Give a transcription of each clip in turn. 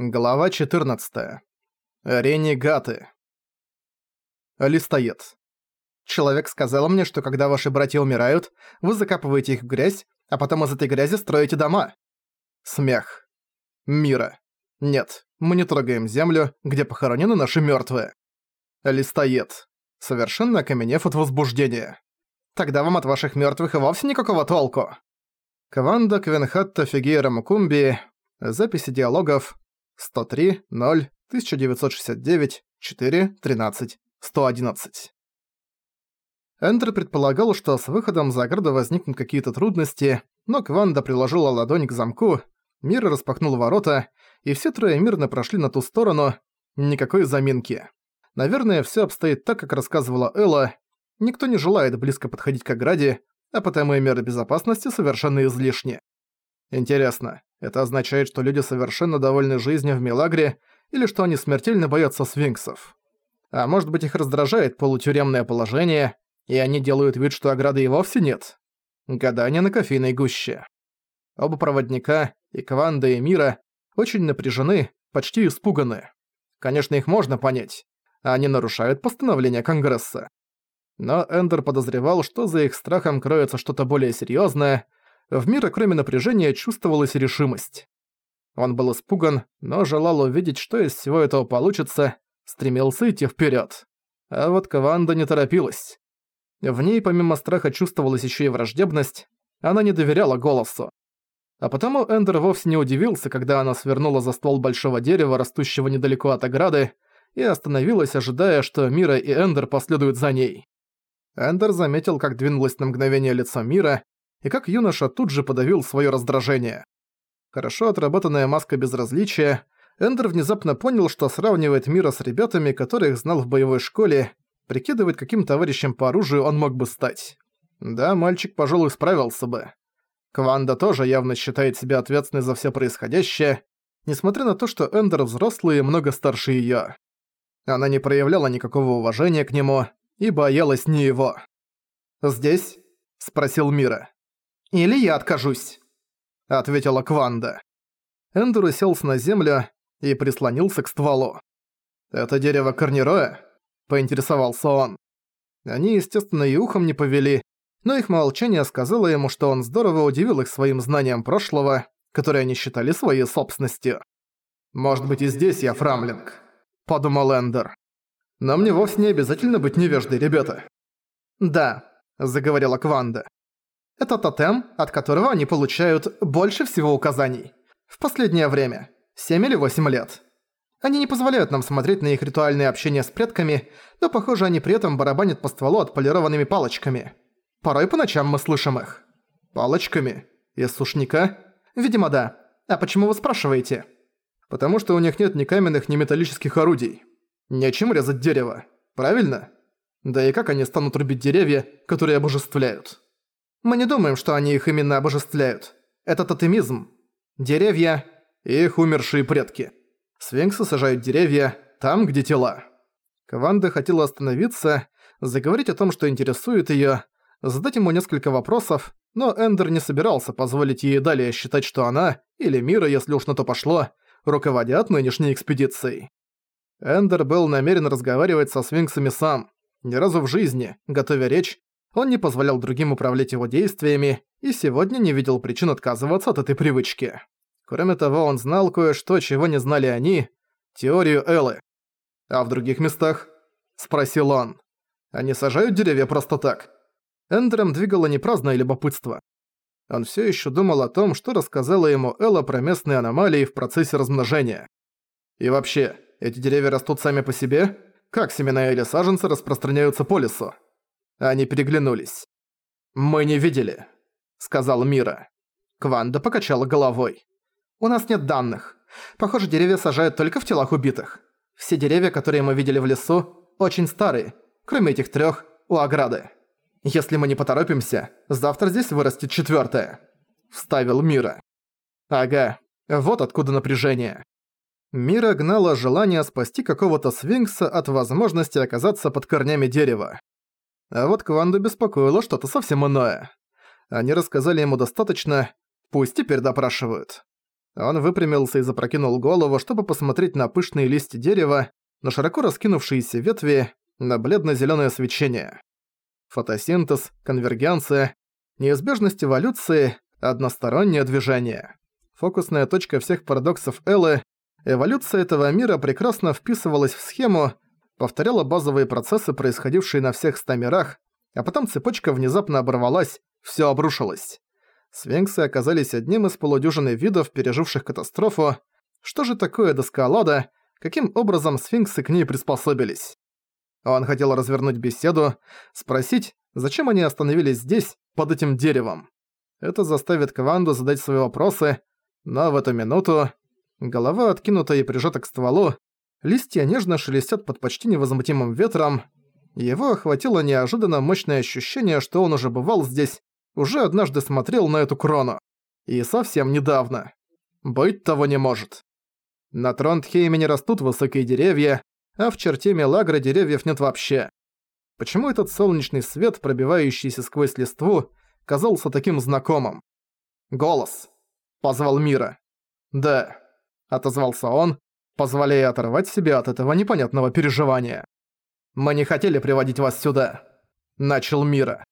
Глава 14. Ренегаты. Листоед. Человек сказал мне, что когда ваши братья умирают, вы закапываете их в грязь, а потом из этой грязи строите дома. Смех. Мира. Нет, мы не трогаем землю, где похоронены наши мёртвые. Листоед. Совершенно окаменев от возбуждения. Тогда вам от ваших мёртвых и вовсе никакого толку. Кванда Квенхатта Фигейра Мукумби. Записи диалогов 103, 0, 1969, 4, 13, 111. Эндер предполагал, что с выходом за ограду возникнут какие-то трудности, но Кванда приложила ладонь к замку, Мир распахнул ворота, и все трое мирно прошли на ту сторону, никакой заминки. Наверное, все обстоит так, как рассказывала Элла, никто не желает близко подходить к ограде, а потому и меры безопасности совершенно излишни. Интересно, это означает, что люди совершенно довольны жизнью в Мелагре, или что они смертельно боятся свинксов. А может быть их раздражает полутюремное положение, и они делают вид, что ограды и вовсе нет. Гадание на кофейной гуще. Оба проводника, и Кванда, и Мира, очень напряжены, почти испуганы. Конечно, их можно понять. Они нарушают постановление Конгресса. Но Эндер подозревал, что за их страхом кроется что-то более серьёзное — в мире, кроме напряжения, чувствовалась решимость. Он был испуган, но желал увидеть, что из всего этого получится, стремился идти вперед. А вот Каванда не торопилась. В ней помимо страха чувствовалась еще и враждебность, она не доверяла голосу. А потому Эндер вовсе не удивился, когда она свернула за ствол большого дерева, растущего недалеко от ограды, и остановилась, ожидая, что Мира и Эндер последуют за ней. Эндер заметил, как двинулось на мгновение лицо Мира, и как юноша тут же подавил своё раздражение. Хорошо отработанная маска безразличия, Эндер внезапно понял, что сравнивает Мира с ребятами, которых знал в боевой школе, прикидывает, каким товарищем по оружию он мог бы стать. Да, мальчик, пожалуй, справился бы. Кванда тоже явно считает себя ответственной за всё происходящее, несмотря на то, что Эндер взрослый и много старше её. Она не проявляла никакого уважения к нему и боялась не его. «Здесь?» — спросил Мира. Или я откажусь», — ответила Кванда. Эндер уселся на землю и прислонился к стволу. «Это дерево корнероя?» — поинтересовался он. Они, естественно, и ухом не повели, но их молчание сказало ему, что он здорово удивил их своим знанием прошлого, которое они считали своей собственностью. «Может быть и здесь я фрамлинг», — подумал Эндер. «Но мне вовсе не обязательно быть невеждой, ребята». «Да», — заговорила Кванда. Это тотем, от которого они получают больше всего указаний. В последнее время. 7 или 8 лет. Они не позволяют нам смотреть на их ритуальное общение с предками, но, похоже, они при этом барабанят по стволу отполированными палочками. Порой по ночам мы слышим их. Палочками? Из сушника? Видимо, да. А почему вы спрашиваете? Потому что у них нет ни каменных, ни металлических орудий. Нечем резать дерево. Правильно? Да и как они станут рубить деревья, которые обожествляют? Мы не думаем, что они их именно обожествляют. Это тотемизм. Деревья – их умершие предки. Свинксы сажают деревья там, где тела. Кванда хотела остановиться, заговорить о том, что интересует её, задать ему несколько вопросов, но Эндер не собирался позволить ей далее считать, что она, или Мира, если уж на то пошло, руководят нынешней экспедицией. Эндер был намерен разговаривать со свинксами сам, ни разу в жизни, готовя речь, он не позволял другим управлять его действиями и сегодня не видел причин отказываться от этой привычки. Кроме того, он знал кое-что, чего не знали они – теорию Эллы. «А в других местах?» – спросил он. «Они сажают деревья просто так?» Эндером двигало не праздное любопытство. Он все еще думал о том, что рассказала ему Элла про местные аномалии в процессе размножения. И вообще, эти деревья растут сами по себе? Как семена или саженцы распространяются по лесу? Они переглянулись. «Мы не видели», — сказал Мира. Кванда покачала головой. «У нас нет данных. Похоже, деревья сажают только в телах убитых. Все деревья, которые мы видели в лесу, очень старые, кроме этих трёх у ограды. Если мы не поторопимся, завтра здесь вырастет четвёртое», — вставил Мира. «Ага, вот откуда напряжение». Мира гнала желание спасти какого-то свинкса от возможности оказаться под корнями дерева. А вот Кванду беспокоило что-то совсем иное. Они рассказали ему достаточно, пусть теперь допрашивают. Он выпрямился и запрокинул голову, чтобы посмотреть на пышные листья дерева, на широко раскинувшиеся ветви, на бледно-зелёное свечение. Фотосинтез, конвергенция, неизбежность эволюции, одностороннее движение. Фокусная точка всех парадоксов Эллы, эволюция этого мира прекрасно вписывалась в схему, повторяла базовые процессы, происходившие на всех ста мирах, а потом цепочка внезапно оборвалась, всё обрушилось. Свинксы оказались одним из полудюжины видов, переживших катастрофу. Что же такое доскалада? Каким образом сфинксы к ней приспособились? Он хотел развернуть беседу, спросить, зачем они остановились здесь, под этим деревом. Это заставит Кванду задать свои вопросы, но в эту минуту голова откинута и прижата к стволу, листья нежно шелестят под почти невозмутимым ветром, его охватило неожиданно мощное ощущение, что он уже бывал здесь, уже однажды смотрел на эту крону. И совсем недавно. Быть того не может. На Тронтхейме не растут высокие деревья, а в черте Мелагра деревьев нет вообще. Почему этот солнечный свет, пробивающийся сквозь листву, казался таким знакомым? «Голос!» — позвал Мира. «Да», — отозвался он, позволяя оторвать себя от этого непонятного переживания. «Мы не хотели приводить вас сюда», — начал Мира.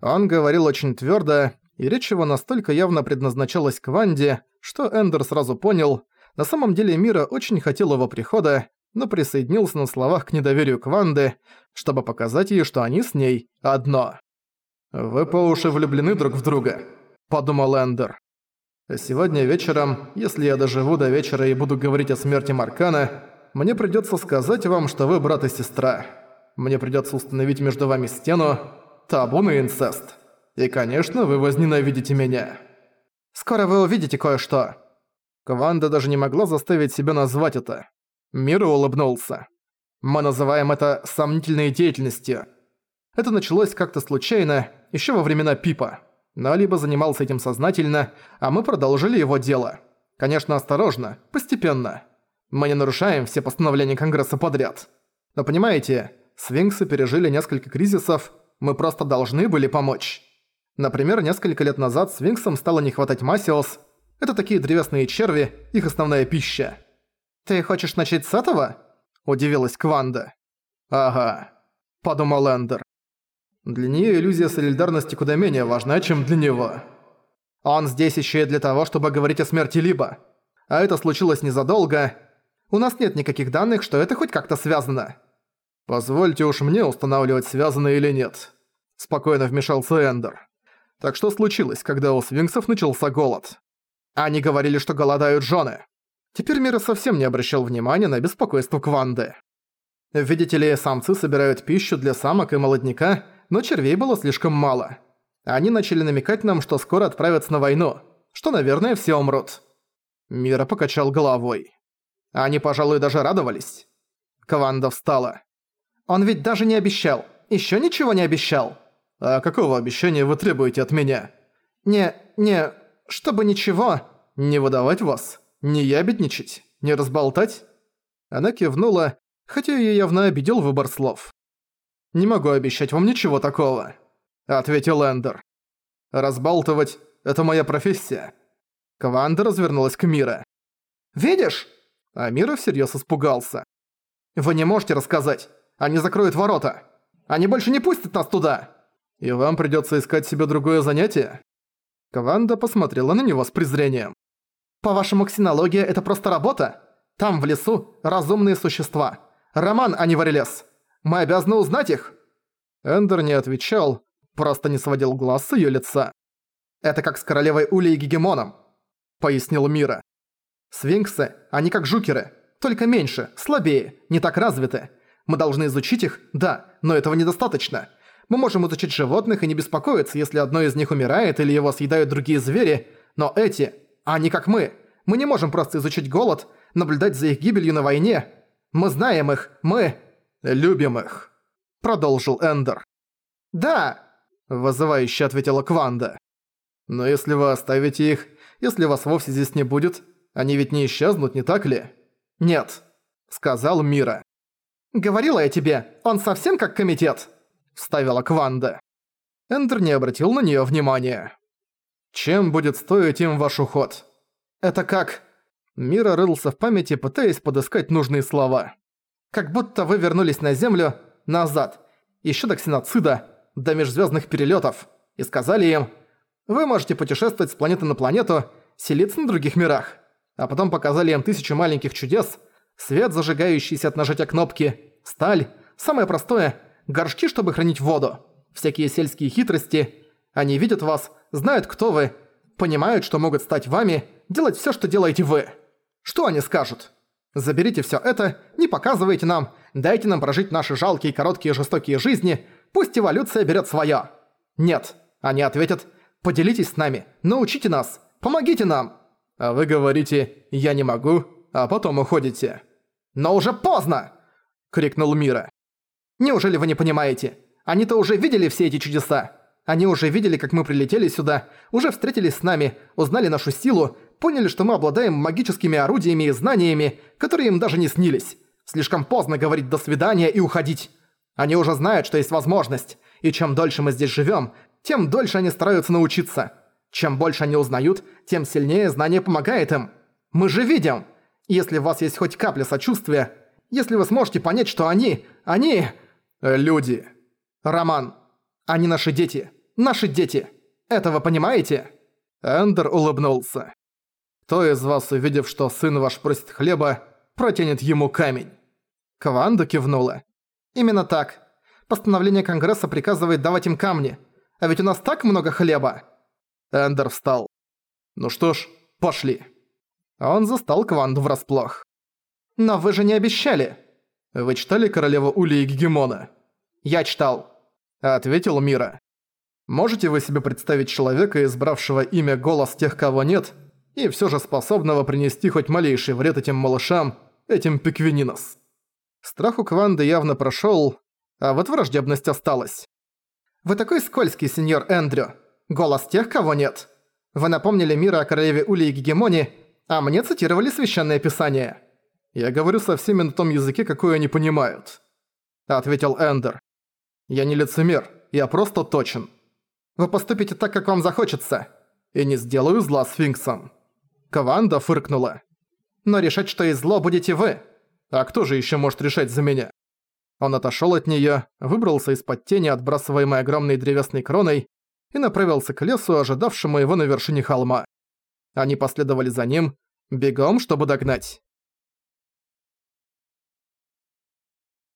Он говорил очень твёрдо, и речь его настолько явно предназначалась к Ванде, что Эндер сразу понял, на самом деле Мира очень хотел его прихода, но присоединился на словах к недоверию к Ванде, чтобы показать ей, что они с ней одно. «Вы по уши влюблены друг в друга», — подумал Эндер. «Сегодня вечером, если я доживу до вечера и буду говорить о смерти Маркана, мне придётся сказать вам, что вы брат и сестра. Мне придётся установить между вами стену, табу на инцест. И, конечно, вы возненавидите меня. Скоро вы увидите кое-что. Кванда даже не могла заставить себя назвать это. Миру улыбнулся. Мы называем это сомнительной деятельностью. Это началось как-то случайно, еще во времена Пипа. Но либо занимался этим сознательно, а мы продолжили его дело. Конечно, осторожно, постепенно. Мы не нарушаем все постановления Конгресса подряд. Но понимаете, свинксы пережили несколько кризисов, мы просто должны были помочь. Например, несколько лет назад свинксам стало не хватать масиос. Это такие древесные черви, их основная пища. «Ты хочешь начать с этого?» – удивилась Кванда. «Ага», – подумал Эндер. Для нее иллюзия солидарности куда менее важна, чем для него. Он здесь еще и для того, чтобы говорить о смерти Либо. А это случилось незадолго. У нас нет никаких данных, что это хоть как-то связано. «Позвольте уж мне устанавливать, связано или нет», – спокойно вмешался Эндер. «Так что случилось, когда у свинксов начался голод?» «Они говорили, что голодают жены». Теперь Мира совсем не обращал внимания на беспокойство Кванды. Видите ли, самцы собирают пищу для самок и молодняка, но червей было слишком мало. Они начали намекать нам, что скоро отправятся на войну, что, наверное, все умрут. Мира покачал головой. Они, пожалуй, даже радовались. Кванда встала. Он ведь даже не обещал. Ещё ничего не обещал. А какого обещания вы требуете от меня? Не, не, чтобы ничего. Не выдавать вас, не ябедничать, не разболтать? Она кивнула, хотя её явно обидел выбор слов. «Не могу обещать вам ничего такого», — ответил Эндер. «Разбалтывать — это моя профессия». Кванда развернулась к Мира. «Видишь?» А Мира всерьёз испугался. «Вы не можете рассказать. Они закроют ворота. Они больше не пустят нас туда. И вам придётся искать себе другое занятие?» Кванда посмотрела на него с презрением. «По-вашему, ксенология — это просто работа? Там, в лесу, разумные существа. Роман, а не варелес. Мы обязаны узнать их!» Эндер не отвечал, просто не сводил глаз с её лица. «Это как с королевой Улей и Гегемоном», — пояснил Мира. «Свинксы, они как жукеры, только меньше, слабее, не так развиты. Мы должны изучить их, да, но этого недостаточно. Мы можем изучить животных и не беспокоиться, если одно из них умирает или его съедают другие звери, но эти, они как мы. Мы не можем просто изучить голод, наблюдать за их гибелью на войне. Мы знаем их, мы любим их», — продолжил Эндер. «Да», — вызывающе ответила Кванда. «Но если вы оставите их, если вас вовсе здесь не будет, они ведь не исчезнут, не так ли?» «Нет», — сказал Мира. «Говорила я тебе, он совсем как комитет!» – вставила Кванда. Эндер не обратил на неё внимания. «Чем будет стоить им ваш уход?» Это как...» Мира рылся в памяти, пытаясь подыскать нужные слова. «Как будто вы вернулись на Землю назад, еще до ксеноцида, до межзвездных перелетов, и сказали им, вы можете путешествовать с планеты на планету, селиться на других мирах, а потом показали им тысячу маленьких чудес, свет, зажигающийся от нажатия кнопки, сталь, самое простое, горшки, чтобы хранить воду, всякие сельские хитрости. Они видят вас, знают, кто вы, понимают, что могут стать вами, делать все, что делаете вы. Что они скажут? Заберите все это, не показывайте нам, дайте нам прожить наши жалкие, короткие, жестокие жизни, пусть эволюция берет свое. Нет, они ответят, поделитесь с нами, научите нас, помогите нам. А вы говорите «я не могу», а потом уходите. «Но уже поздно!» — крикнул Мира. «Неужели вы не понимаете? Они-то уже видели все эти чудеса. Они уже видели, как мы прилетели сюда, уже встретились с нами, узнали нашу силу, поняли, что мы обладаем магическими орудиями и знаниями, которые им даже не снились. Слишком поздно говорить «до свидания» и уходить. Они уже знают, что есть возможность, и чем дольше мы здесь живем, тем дольше они стараются научиться. Чем больше они узнают, тем сильнее знание помогает им. Мы же видим! Если у вас есть хоть капля сочувствия, если вы сможете понять, что они... они... Люди. Роман. Они наши дети. Наши дети. Это вы понимаете?» Эндер улыбнулся. «Кто из вас, увидев, что сын ваш просит хлеба, протянет ему камень?» Кванда кивнула. «Именно так. Постановление Конгресса приказывает давать им камни. А ведь у нас так много хлеба!» Эндер встал. «Ну что ж, пошли». Он застал Кванду врасплох. «Но вы же не обещали!» «Вы читали «Королеву Ули и Гегемона»?» «Я читал», — ответил Мира. «Можете вы себе представить человека, избравшего имя «Голос тех, кого нет», и все же способного принести хоть малейший вред этим малышам, этим пиквининос?» Страх у Кванды явно прошёл, а вот враждебность осталась. «Вы такой скользкий, сеньор Эндрю. Голос тех, кого нет. Вы напомнили Мира о королеве Ули и Гегемоне, а мне цитировали Священное Писание. Я говорю со всеми на том языке, какой они понимают», — ответил Эндер. «Я не лицемер, я просто точен. Вы поступите так, как вам захочется, и не сделаю зла сфинксом». Каванда фыркнула. «Но решать, что есть зло, будете вы. А кто же еще может решать за меня?» Он отошел от нее, выбрался из-под тени, отбрасываемой огромной древесной кроной, и направился к лесу, ожидавшему его на вершине холма. Они последовали за ним, бегом, чтобы догнать.